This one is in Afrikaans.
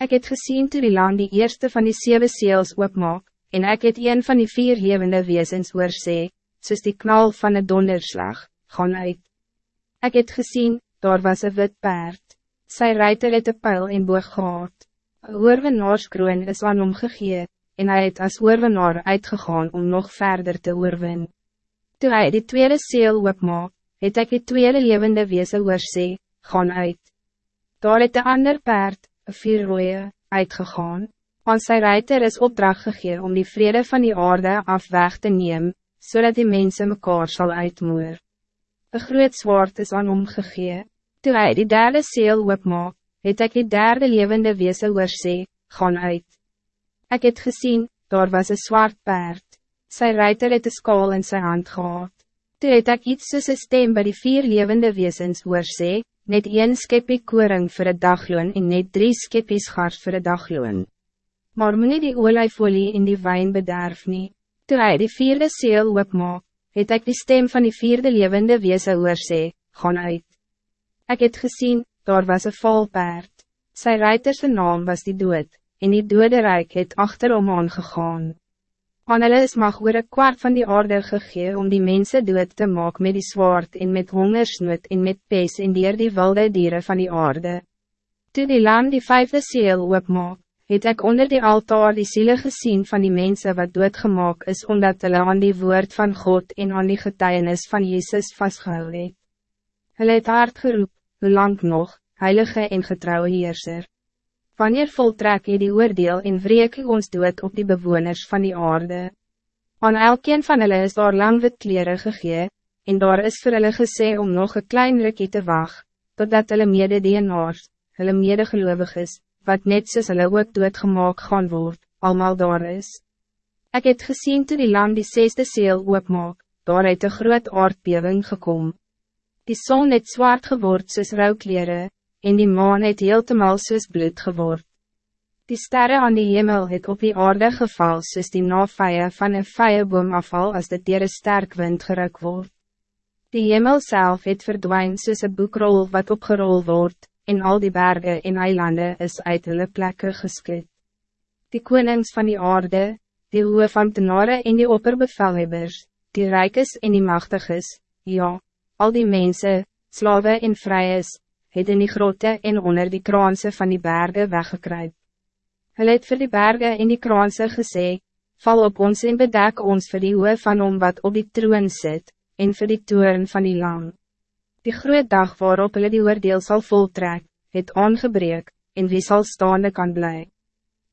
Ik het gezien toe die land die eerste van die zeven seels oopmaak, en ik het een van die vier levende wezens oor sê, soos die knal van een donderslag, gaan uit. Ik het gezien, daar was een wit paard, sy ruiter het een pijl in boog gehad. Een oorwinnaarskroon is aan hom gegee, en hij het as oorwinnaar uitgegaan om nog verder te oorwin. Toe hy die tweede seel oopmaak, het ek die tweede levende wezen oor sê, gaan uit. Daar het een ander paard, een vier rooie, uitgegaan. Aan sy ruiter is opdracht gegee om die vrede van die aarde af weg te neem, zodat die mensen mekaar zal uitmoer. Een groot zwaard is aan hom gegee. Toe hy die derde seel oopmaak, het ek die derde levende wezen oor sê, gaan uit. Ik het gezien, daar was een zwart paard. Sy ruiter het een skaal in zijn hand gehad. Toe het ek iets soos een stem by die vier levende wezens oor sê, net een skepie koring voor het dagloon en net drie skepies gars voor het dagloon. Maar moet nie die olijfolie in die wijn bederf nie. Toe hy die vierde seel oopmaak, het ek die stem van die vierde levende wezen oor sê, gaan uit. Ik het gezien, daar was een valpaard. Sy ruiterse naam was die dood, en die dode rijk het achterom aangegaan. Aan hulle is mag oor een kwart van die aarde gegee om die mensen dood te maak met die zwaard en met hongersnood en met pees en dier die wilde dieren van die aarde. Toe die lam die vijfde seel oopmaak, het ek onder die altaar die ziele gezien van die mensen wat doodgemaak is omdat hulle aan die woord van God en aan die getuienis van Jezus vastgehou het. Hulle het hard geroep, hoe lang nog, heilige en getrouwe heerser. Wanneer voltrek je die oordeel en wreek ons dood op die bewoners van die aarde? Aan elkeen van hulle is daar lang wit kleren gegee, en daar is vir hulle gesê om nog een klein rukkie te wacht, totdat hulle mede dienaars, hulle mede is, wat net soos hulle ook doodgemaak gaan word, almal daar is. Ik het gezien toe die land die zesde seel oopmaak, daar het een groot aardbewing gekom. Die zon het zwart geword soos rouwkleren, en die maan het heeltemal soos bloed geword. Die sterren aan die hemel het op die aarde geval soos die navije van een vijeboom afval as dit dier een sterk wind geruk word. Die hemel zelf het verdwijn soos een boekrol wat opgerol wordt, en al die bergen en eilanden is uit hulle plekke geskid. Die konings van die aarde, die hoë van tenare en die opperbevelhebbers, die rijkes en die machtiges, ja, al die mensen, slaven en vrijers, het in die grote en onder die kraanse van die bergen weggekruip. Hulle het vir die bergen in die kraanse gesê, val op ons en bedek ons vir die hoë van om wat op die troon zit, en vir die toren van die lam. Die groot dag waarop hulle die oordeel sal voltrek, het aangebreek, en wie zal staande kan blijven.